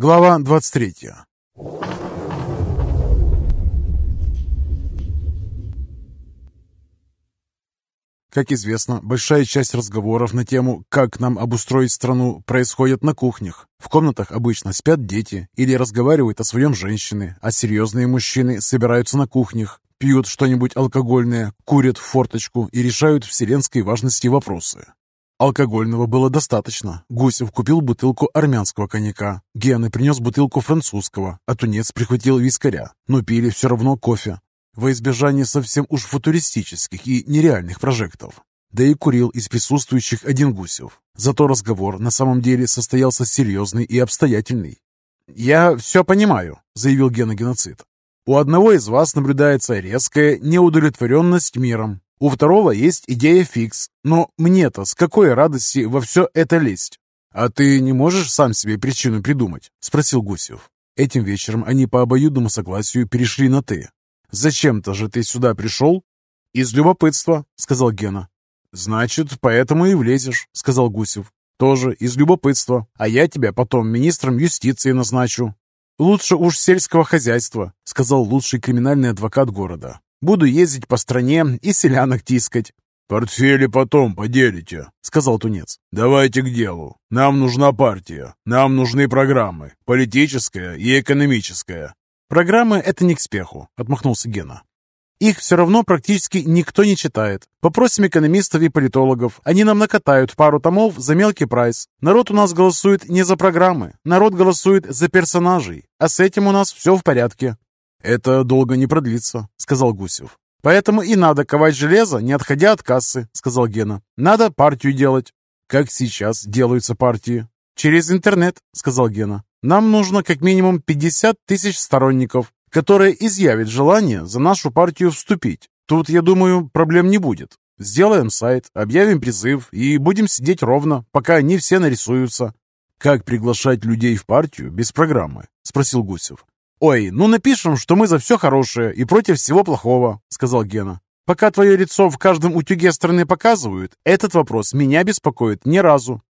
Глава 23 Как известно, большая часть разговоров на тему «как нам обустроить страну» происходит на кухнях. В комнатах обычно спят дети или разговаривают о своем женщины, а серьезные мужчины собираются на кухнях, пьют что-нибудь алкогольное, курят в форточку и решают вселенской важности вопросы. Алкогольного было достаточно. Гусев купил бутылку армянского коньяка, Гены принес бутылку французского, а Тунец прихватил вискаря. Но пили все равно кофе, во избежание совсем уж футуристических и нереальных прожектов. Да и курил из присутствующих один Гусев. Зато разговор на самом деле состоялся серьезный и обстоятельный. «Я все понимаю», — заявил Гена Геноцид. «У одного из вас наблюдается резкая неудовлетворенность миром, у второго есть идея фикс, но мне-то с какой радости во все это лезть? А ты не можешь сам себе причину придумать? Спросил Гусев. Этим вечером они по обоюдному согласию перешли на «ты». «Зачем-то же ты сюда пришел?» «Из любопытства», — сказал Гена. «Значит, поэтому и влезешь», — сказал Гусев. «Тоже из любопытства, а я тебя потом министром юстиции назначу». «Лучше уж сельского хозяйства», — сказал лучший криминальный адвокат города. Буду ездить по стране и селянок тискать». «Портфели потом поделите», — сказал Тунец. «Давайте к делу. Нам нужна партия. Нам нужны программы. Политическая и экономическая». «Программы — это не к спеху», — отмахнулся Гена. «Их все равно практически никто не читает. Попросим экономистов и политологов. Они нам накатают пару томов за мелкий прайс. Народ у нас голосует не за программы. Народ голосует за персонажей. А с этим у нас все в порядке». «Это долго не продлится», — сказал Гусев. «Поэтому и надо ковать железо, не отходя от кассы», — сказал Гена. «Надо партию делать». «Как сейчас делаются партии?» «Через интернет», — сказал Гена. «Нам нужно как минимум 50 тысяч сторонников, которые изъявят желание за нашу партию вступить. Тут, я думаю, проблем не будет. Сделаем сайт, объявим призыв и будем сидеть ровно, пока они все нарисуются». «Как приглашать людей в партию без программы?» — спросил Гусев. «Ой, ну напишем, что мы за все хорошее и против всего плохого», — сказал Гена. «Пока твое лицо в каждом утюге страны показывают, этот вопрос меня беспокоит ни разу».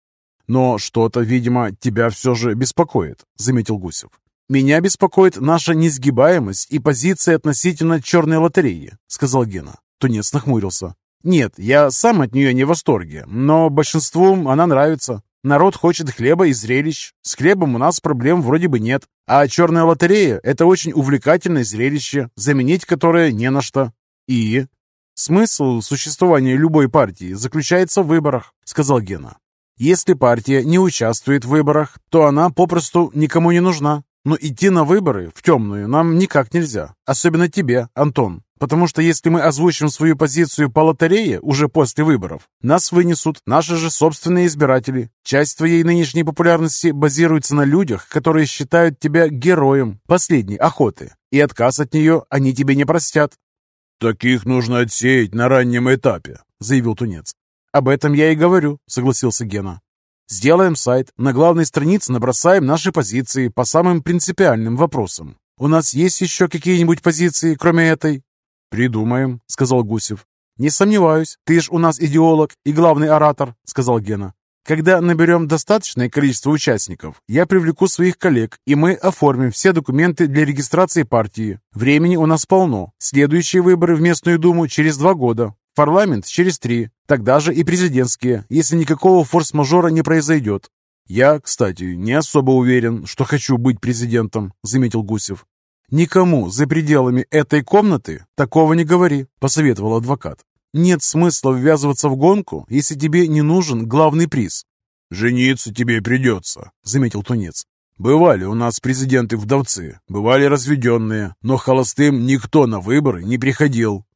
«Но что-то, видимо, тебя все же беспокоит», — заметил Гусев. «Меня беспокоит наша несгибаемость и позиция относительно черной лотереи», — сказал Гена. Тунец нахмурился. «Нет, я сам от нее не в восторге, но большинству она нравится. Народ хочет хлеба и зрелищ. С хлебом у нас проблем вроде бы нет. А черная лотерея – это очень увлекательное зрелище, заменить которое не на что. И смысл существования любой партии заключается в выборах, сказал Гена. Если партия не участвует в выборах, то она попросту никому не нужна. Но идти на выборы в темную нам никак нельзя. Особенно тебе, Антон. Потому что если мы озвучим свою позицию по лотерее уже после выборов, нас вынесут наши же собственные избиратели. Часть твоей нынешней популярности базируется на людях, которые считают тебя героем последней охоты. И отказ от нее они тебе не простят. «Таких нужно отсеять на раннем этапе», — заявил Тунец. «Об этом я и говорю», — согласился Гена. «Сделаем сайт, на главной странице набросаем наши позиции по самым принципиальным вопросам. У нас есть еще какие-нибудь позиции, кроме этой?» «Придумаем», — сказал Гусев. «Не сомневаюсь, ты ж у нас идеолог и главный оратор», — сказал Гена. «Когда наберем достаточное количество участников, я привлеку своих коллег, и мы оформим все документы для регистрации партии. Времени у нас полно. Следующие выборы в местную думу через два года, парламент через три, тогда же и президентские, если никакого форс-мажора не произойдет. «Я, кстати, не особо уверен, что хочу быть президентом», — заметил Гусев. «Никому за пределами этой комнаты такого не говори», — посоветовал адвокат. «Нет смысла ввязываться в гонку, если тебе не нужен главный приз». «Жениться тебе придется», — заметил Тунец. «Бывали у нас президенты-вдовцы, бывали разведенные, но холостым никто на выборы не приходил».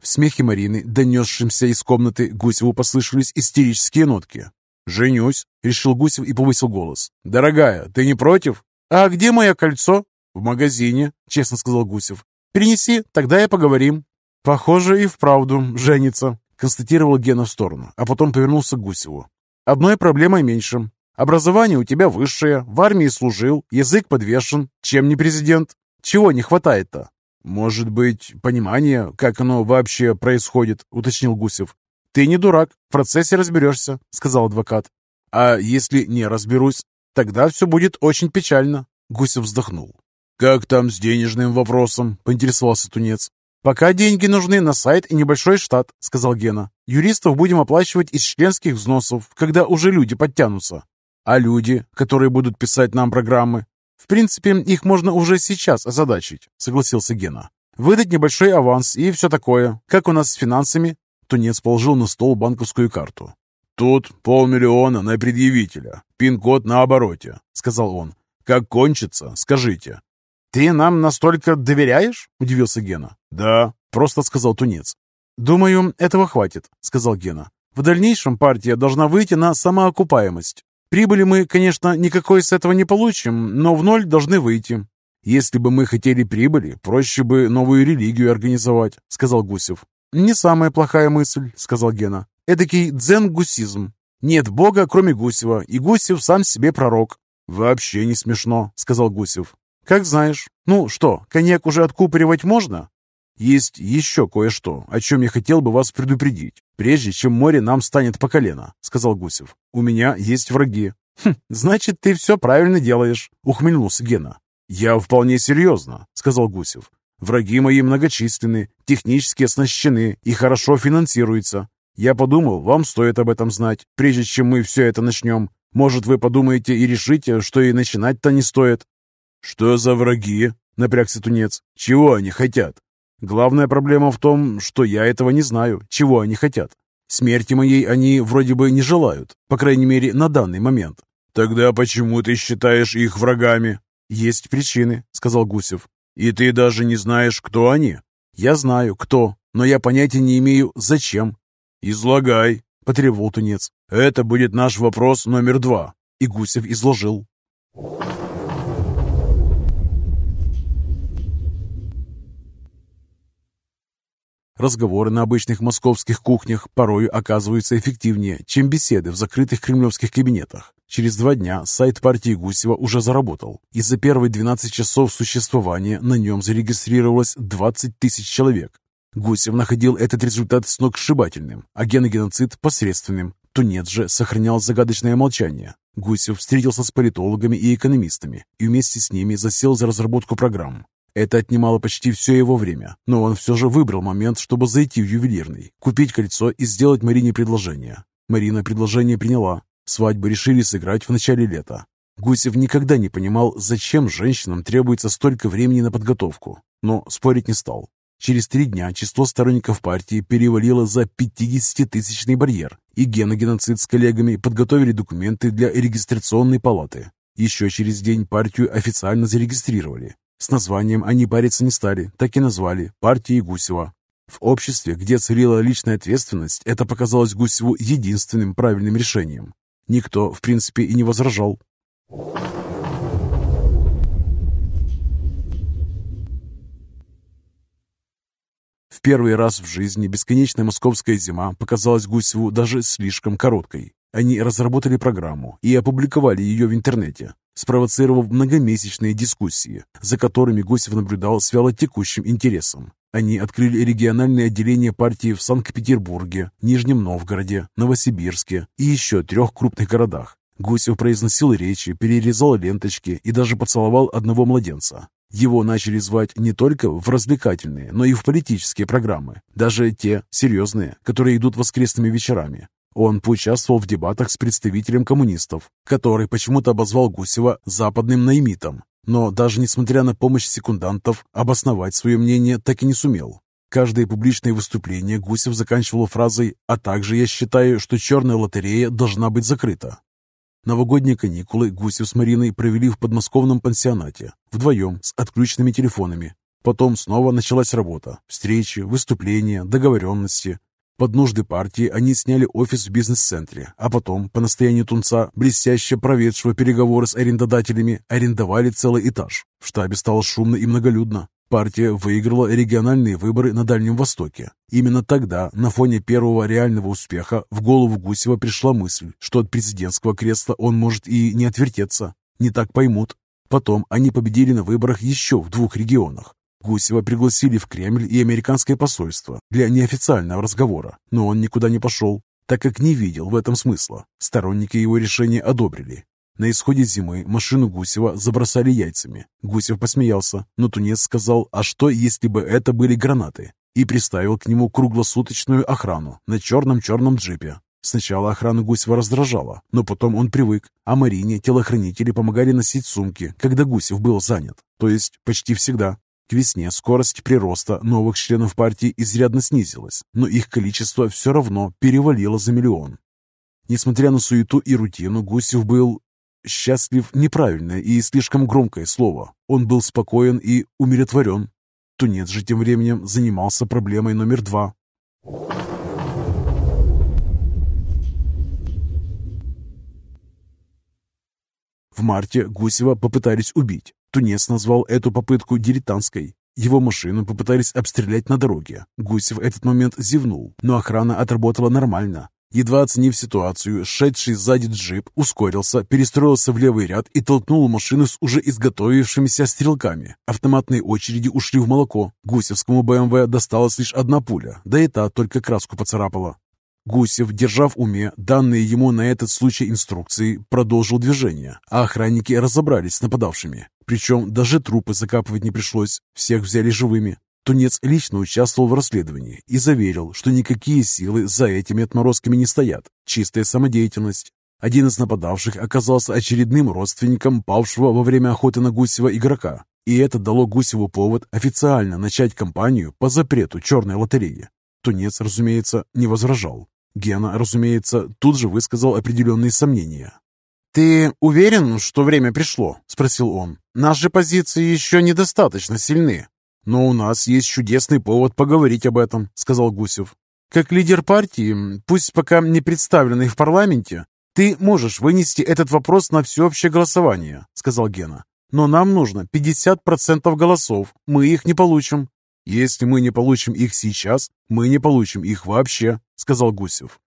В смехе Марины, донесшимся из комнаты, Гусеву послышались истерические нотки. «Женюсь», — решил Гусев и повысил голос. «Дорогая, ты не против?» «А где мое кольцо?» «В магазине», — честно сказал Гусев. «Перенеси, тогда и поговорим». «Похоже, и вправду женится», — констатировал Гена в сторону, а потом повернулся к Гусеву. «Одной проблемой меньше. Образование у тебя высшее, в армии служил, язык подвешен. Чем не президент? Чего не хватает-то?» «Может быть, понимание, как оно вообще происходит», — уточнил Гусев. «Ты не дурак, в процессе разберешься», — сказал адвокат. «А если не разберусь?» Тогда все будет очень печально. Гусев вздохнул. «Как там с денежным вопросом?» – поинтересовался Тунец. «Пока деньги нужны на сайт и небольшой штат», — сказал Гена. «Юристов будем оплачивать из членских взносов, когда уже люди подтянутся. А люди, которые будут писать нам программы? В принципе, их можно уже сейчас озадачить», — согласился Гена. «Выдать небольшой аванс и все такое. Как у нас с финансами?» Тунец положил на стол банковскую карту. «Тут полмиллиона на предъявителя. Пин-код на обороте», — сказал он. «Как кончится, скажите». «Ты нам настолько доверяешь?» – удивился Гена. «Да», – просто сказал Тунец. «Думаю, этого хватит», – сказал Гена. «В дальнейшем партия должна выйти на самоокупаемость. Прибыли мы, конечно, никакой с этого не получим, но в ноль должны выйти». «Если бы мы хотели прибыли, проще бы новую религию организовать», – сказал Гусев. «Не самая плохая мысль», – сказал Гена. «Эдакий дзен-гусизм. Нет бога, кроме Гусева, и Гусев сам себе пророк». «Вообще не смешно», – сказал Гусев. «Как знаешь. Ну что, коньяк уже откупоривать можно?» «Есть еще кое-что, о чем я хотел бы вас предупредить, прежде чем море нам станет по колено», — сказал Гусев. «У меня есть враги». «Хм, значит, ты все правильно делаешь», — ухмыльнулся Гена. «Я вполне серьезно», — сказал Гусев. «Враги мои многочисленны, технически оснащены и хорошо финансируются. Я подумал, вам стоит об этом знать, прежде чем мы все это начнем. Может, вы подумаете и решите, что и начинать-то не стоит. «Что за враги?» — напрягся тунец. «Чего они хотят?» «Главная проблема в том, что я этого не знаю, чего они хотят. Смерти моей они вроде бы не желают, по крайней мере, на данный момент». «Тогда почему ты считаешь их врагами?» «Есть причины», — сказал Гусев. «И ты даже не знаешь, кто они?» «Я знаю, кто, но я понятия не имею, зачем». «Излагай», — потребовал тунец. «Это будет наш вопрос номер два». И Гусев изложил. Разговоры на обычных московских кухнях порою оказываются эффективнее, чем беседы в закрытых кремлевских кабинетах. Через два дня сайт партии Гусева уже заработал, и за первые 12 часов существования на нем зарегистрировалось 20 тысяч человек. Гусев находил этот результат сногсшибательным, а геногеноцид – посредственным. Тунец же сохранял загадочное молчание. Гусев встретился с политологами и экономистами и вместе с ними засел за разработку программ. Это отнимало почти все его время, но он все же выбрал момент, чтобы зайти в ювелирный, купить кольцо и сделать Марине предложение. Марина предложение приняла. Свадьбу решили сыграть в начале лета. Гусев никогда не понимал, зачем женщинам требуется столько времени на подготовку, но спорить не стал. Через три дня число сторонников партии перевалило за 50-тысячный барьер, и геногеноцид с коллегами подготовили документы для регистрационной палаты. Еще через день партию официально зарегистрировали, с названием они париться не стали, так и назвали «Партией Гусева». В обществе, где царила личная ответственность, это показалось Гусеву единственным правильным решением. Никто, в принципе, и не возражал. В первый раз в жизни бесконечная московская зима показалась Гусеву даже слишком короткой. Они разработали программу и опубликовали ее в интернете, спровоцировав многомесячные дискуссии, за которыми Гусев наблюдал с вялотекущим интересом. Они открыли региональные отделения партии в Санкт-Петербурге, Нижнем Новгороде, Новосибирске и еще трех крупных городах. Гусев произносил речи, перерезал ленточки и даже поцеловал одного младенца. Его начали звать не только в развлекательные, но и в политические программы, даже те серьезные, которые идут воскресными вечерами. Он поучаствовал в дебатах с представителем коммунистов, который почему-то обозвал Гусева западным наймитом, но даже несмотря на помощь секундантов, обосновать свое мнение так и не сумел. Каждое публичное выступление Гусев заканчивал фразой «А также я считаю, что черная лотерея должна быть закрыта». Новогодние каникулы Гусев с Мариной провели в подмосковном пансионате, вдвоем, с отключенными телефонами. Потом снова началась работа, встречи, выступления, договоренности. Под нужды партии они сняли офис в бизнес-центре, а потом, по настоянию Тунца, блестяще проведшего переговоры с арендодателями, арендовали целый этаж. В штабе стало шумно и многолюдно. Партия выиграла региональные выборы на Дальнем Востоке. Именно тогда, на фоне первого реального успеха, в голову Гусева пришла мысль, что от президентского кресла он может и не отвертеться. Не так поймут. Потом они победили на выборах еще в двух регионах. Гусева пригласили в Кремль и американское посольство для неофициального разговора, но он никуда не пошел, так как не видел в этом смысла. Сторонники его решения одобрили. На исходе зимы машину Гусева забросали яйцами. Гусев посмеялся, но тунец сказал, а что, если бы это были гранаты? И приставил к нему круглосуточную охрану на черном-черном джипе. Сначала охрана Гусева раздражала, но потом он привык, а Марине телохранители помогали носить сумки, когда Гусев был занят, то есть почти всегда. К весне скорость прироста новых членов партии изрядно снизилась, но их количество все равно перевалило за миллион. Несмотря на суету и рутину, Гусев был счастлив неправильное и слишком громкое слово. Он был спокоен и умиротворен. Тунец же тем временем занимался проблемой номер два. В марте Гусева попытались убить. Тунец назвал эту попытку дилетантской. Его машину попытались обстрелять на дороге. Гусев в этот момент зевнул, но охрана отработала нормально. Едва оценив ситуацию, шедший сзади джип ускорился, перестроился в левый ряд и толкнул машину с уже изготовившимися стрелками. Автоматные очереди ушли в молоко. Гусевскому БМВ досталась лишь одна пуля, да и та только краску поцарапала. Гусев, держа в уме данные ему на этот случай инструкции, продолжил движение, а охранники разобрались с нападавшими. Причем даже трупы закапывать не пришлось, всех взяли живыми. Тунец лично участвовал в расследовании и заверил, что никакие силы за этими отморозками не стоят, чистая самодеятельность. Один из нападавших оказался очередным родственником павшего во время охоты на Гусева игрока, и это дало Гусеву повод официально начать кампанию по запрету черной лотереи. Тунец, разумеется, не возражал. Гена, разумеется, тут же высказал определенные сомнения. «Ты уверен, что время пришло?» – спросил он. «Наши позиции еще недостаточно сильны». «Но у нас есть чудесный повод поговорить об этом», – сказал Гусев. «Как лидер партии, пусть пока не представленный в парламенте, ты можешь вынести этот вопрос на всеобщее голосование», – сказал Гена. «Но нам нужно 50% голосов. Мы их не получим. «Если мы не получим их сейчас, мы не получим их вообще», — сказал Гусев.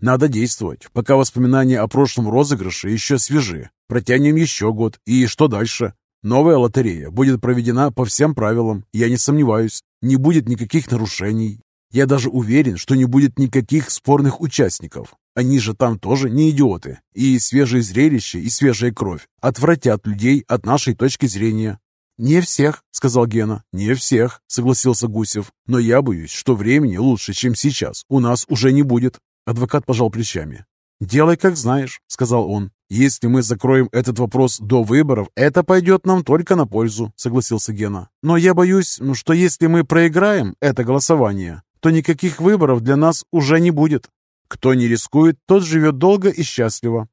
«Надо действовать, пока воспоминания о прошлом розыгрыше еще свежи. Протянем еще год, и что дальше? Новая лотерея будет проведена по всем правилам, я не сомневаюсь. Не будет никаких нарушений. Я даже уверен, что не будет никаких спорных участников. Они же там тоже не идиоты. И свежее зрелище, и свежая кровь отвратят людей от нашей точки зрения. «Не всех», — сказал Гена. «Не всех», — согласился Гусев. «Но я боюсь, что времени лучше, чем сейчас, у нас уже не будет». Адвокат пожал плечами. «Делай, как знаешь», — сказал он. «Если мы закроем этот вопрос до выборов, это пойдет нам только на пользу», — согласился Гена. «Но я боюсь, что если мы проиграем это голосование, то никаких выборов для нас уже не будет. Кто не рискует, тот живет долго и счастливо».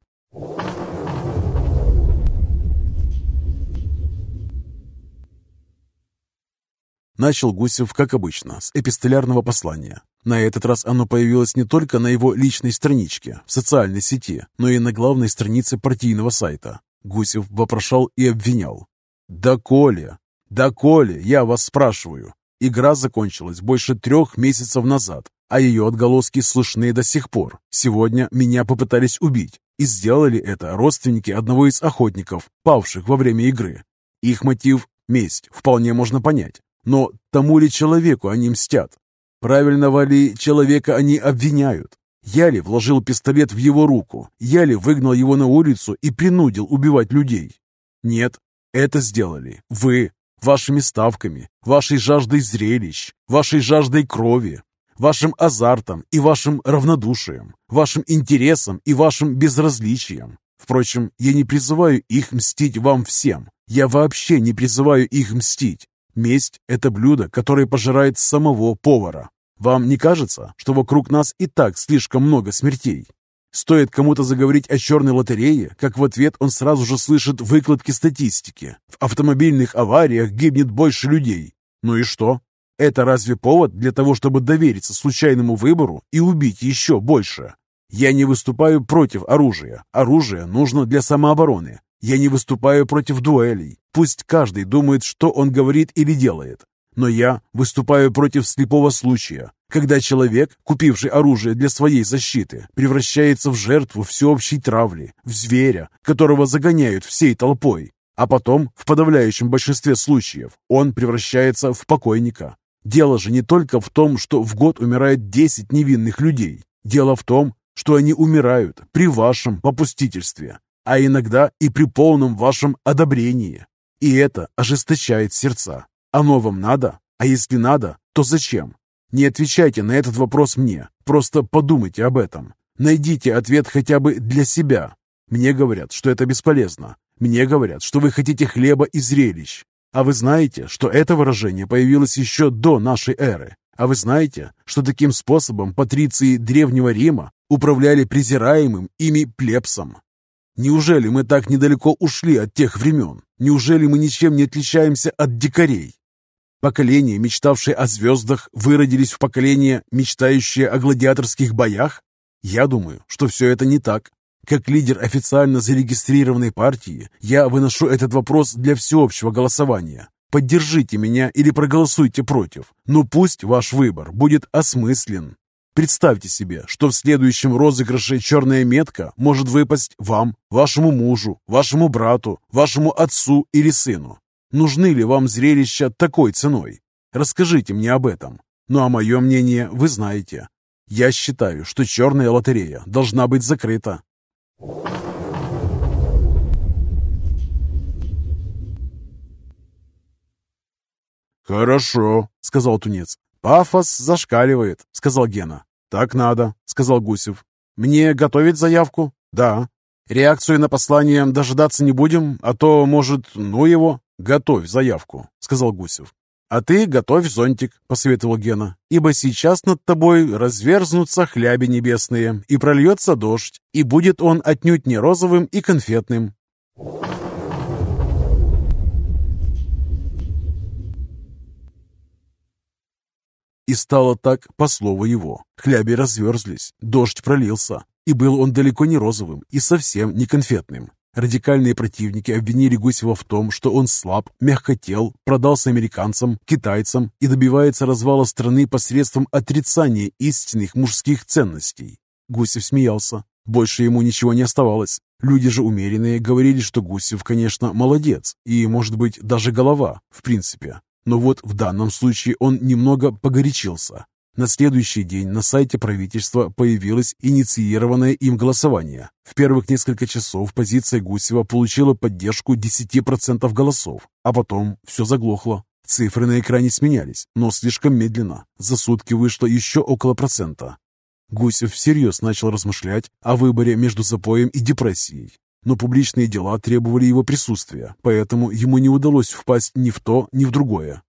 Начал Гусев, как обычно, с эпистолярного послания. На этот раз оно появилось не только на его личной страничке, в социальной сети, но и на главной странице партийного сайта. Гусев вопрошал и обвинял. «Да Коля! Да Коля, я вас спрашиваю! Игра закончилась больше трех месяцев назад, а ее отголоски слышны до сих пор. Сегодня меня попытались убить, и сделали это родственники одного из охотников, павших во время игры. Их мотив – месть, вполне можно понять. Но тому ли человеку они мстят? Правильного ли человека они обвиняют? Я ли вложил пистолет в его руку? Я ли выгнал его на улицу и принудил убивать людей? Нет, это сделали вы, вашими ставками, вашей жаждой зрелищ, вашей жаждой крови, вашим азартом и вашим равнодушием, вашим интересом и вашим безразличием. Впрочем, я не призываю их мстить вам всем. Я вообще не призываю их мстить. Месть – это блюдо, которое пожирает самого повара. Вам не кажется, что вокруг нас и так слишком много смертей? Стоит кому-то заговорить о черной лотерее, как в ответ он сразу же слышит выкладки статистики. В автомобильных авариях гибнет больше людей. Ну и что? Это разве повод для того, чтобы довериться случайному выбору и убить еще больше? Я не выступаю против оружия. Оружие нужно для самообороны. Я не выступаю против дуэлей. Пусть каждый думает, что он говорит или делает. Но я выступаю против слепого случая, когда человек, купивший оружие для своей защиты, превращается в жертву всеобщей травли, в зверя, которого загоняют всей толпой. А потом, в подавляющем большинстве случаев, он превращается в покойника. Дело же не только в том, что в год умирает 10 невинных людей. Дело в том, что они умирают при вашем попустительстве. а иногда и при полном вашем одобрении. И это ожесточает сердца. Оно вам надо? А если надо, то зачем? Не отвечайте на этот вопрос мне, просто подумайте об этом. Найдите ответ хотя бы для себя. Мне говорят, что это бесполезно. Мне говорят, что вы хотите хлеба и зрелищ. А вы знаете, что это выражение появилось еще до нашей эры? А вы знаете, что таким способом патриции Древнего Рима управляли презираемым ими плебсом? Неужели мы так недалеко ушли от тех времен? Неужели мы ничем не отличаемся от дикарей? Поколения, мечтавшие о звездах, выродились в поколение, мечтающее о гладиаторских боях? Я думаю, что все это не так. Как лидер официально зарегистрированной партии, я выношу этот вопрос для всеобщего голосования. Поддержите меня или проголосуйте против, но пусть ваш выбор будет осмыслен. Представьте себе, что в следующем розыгрыше черная метка может выпасть вам, вашему мужу, вашему брату, вашему отцу или сыну. Нужны ли вам зрелища такой ценой? Расскажите мне об этом. Ну а мое мнение вы знаете. Я считаю, что черная лотерея должна быть закрыта. «Хорошо», — сказал Тунец. «Пафос зашкаливает», — сказал Гена. «Так надо», — сказал Гусев. «Мне готовить заявку?» «Да». «Реакцию на послание дожидаться не будем, а то, может, ну его?» «Готовь заявку», — сказал Гусев. «А ты готовь зонтик», — посоветовал Гена, «ибо сейчас над тобой разверзнутся хляби небесные, и прольется дождь, и будет он отнюдь не розовым и конфетным». И стало так по слову его. Хляби разверзлись, дождь пролился, и был он далеко не розовым и совсем не конфетным. Радикальные противники обвинили Гусева в том, что он слаб, мягкотел, продался американцам, китайцам и добивается развала страны посредством отрицания истинных мужских ценностей. Гусев смеялся. Больше ему ничего не оставалось. Люди же умеренные говорили, что Гусев, конечно, молодец и, может быть, даже голова, в принципе. Но вот в данном случае он немного погорячился. На следующий день на сайте правительства появилось инициированное им голосование. В первых несколько часов позиция Гусева получила поддержку 10% голосов, а потом все заглохло. Цифры на экране сменялись, но слишком медленно. За сутки вышло еще около процента. Гусев всерьез начал размышлять о выборе между запоем и депрессией. Но публичные дела требовали его присутствия, поэтому ему не удалось впасть ни в то, ни в другое.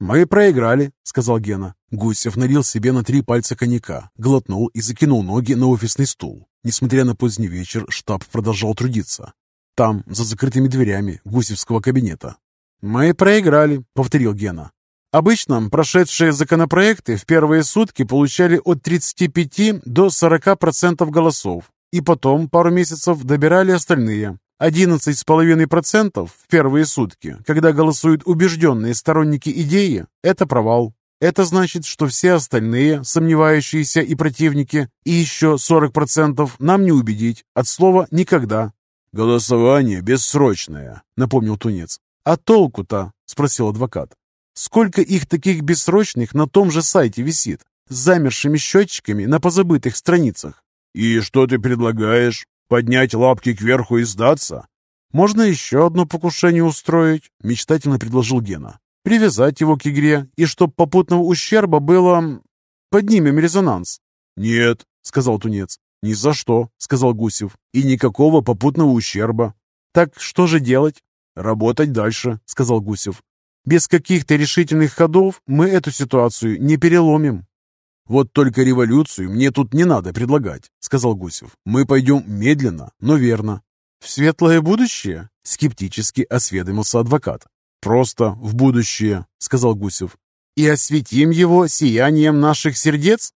«Мы проиграли», — сказал Гена. Гусев налил себе на три пальца коньяка, глотнул и закинул ноги на офисный стул. Несмотря на поздний вечер, штаб продолжал трудиться. Там, за закрытыми дверями гусевского кабинета. «Мы проиграли», — повторил Гена. «Обычно прошедшие законопроекты в первые сутки получали от 35 до 40% голосов, и потом пару месяцев добирали остальные. 11,5% в первые сутки, когда голосуют убежденные сторонники идеи, это провал. Это значит, что все остальные, сомневающиеся и противники, и еще 40% нам не убедить. От слова «никогда». «Голосование бессрочное», — напомнил Тунец. «А толку-то?» — спросил адвокат. «Сколько их таких бессрочных на том же сайте висит, с замершими счетчиками на позабытых страницах?» «И что ты предлагаешь?» Поднять лапки кверху и сдаться? Можно еще одно покушение устроить, мечтательно предложил Гена. Привязать его к игре, и чтоб попутного ущерба было... Поднимем резонанс. Нет, сказал Тунец. «Ни за что», — сказал Гусев. «И никакого попутного ущерба». «Так что же делать?» «Работать дальше», — сказал Гусев. «Без каких-то решительных ходов мы эту ситуацию не переломим». «Вот только революцию мне тут не надо предлагать», — сказал Гусев. «Мы пойдем медленно, но верно». «В светлое будущее?» — скептически осведомился адвокат. «Просто в будущее», — сказал Гусев. «И осветим его сиянием наших сердец?»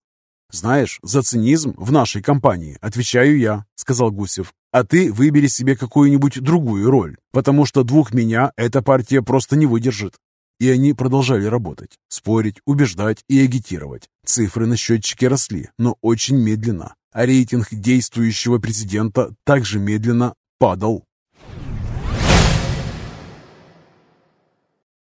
«Знаешь, за цинизм в нашей компании отвечаю я», — сказал Гусев. «А ты выбери себе какую-нибудь другую роль, потому что двух меня эта партия просто не выдержит. И они продолжали работать, спорить, убеждать и агитировать. Цифры на счетчике росли, но очень медленно, а рейтинг действующего президента также медленно падал.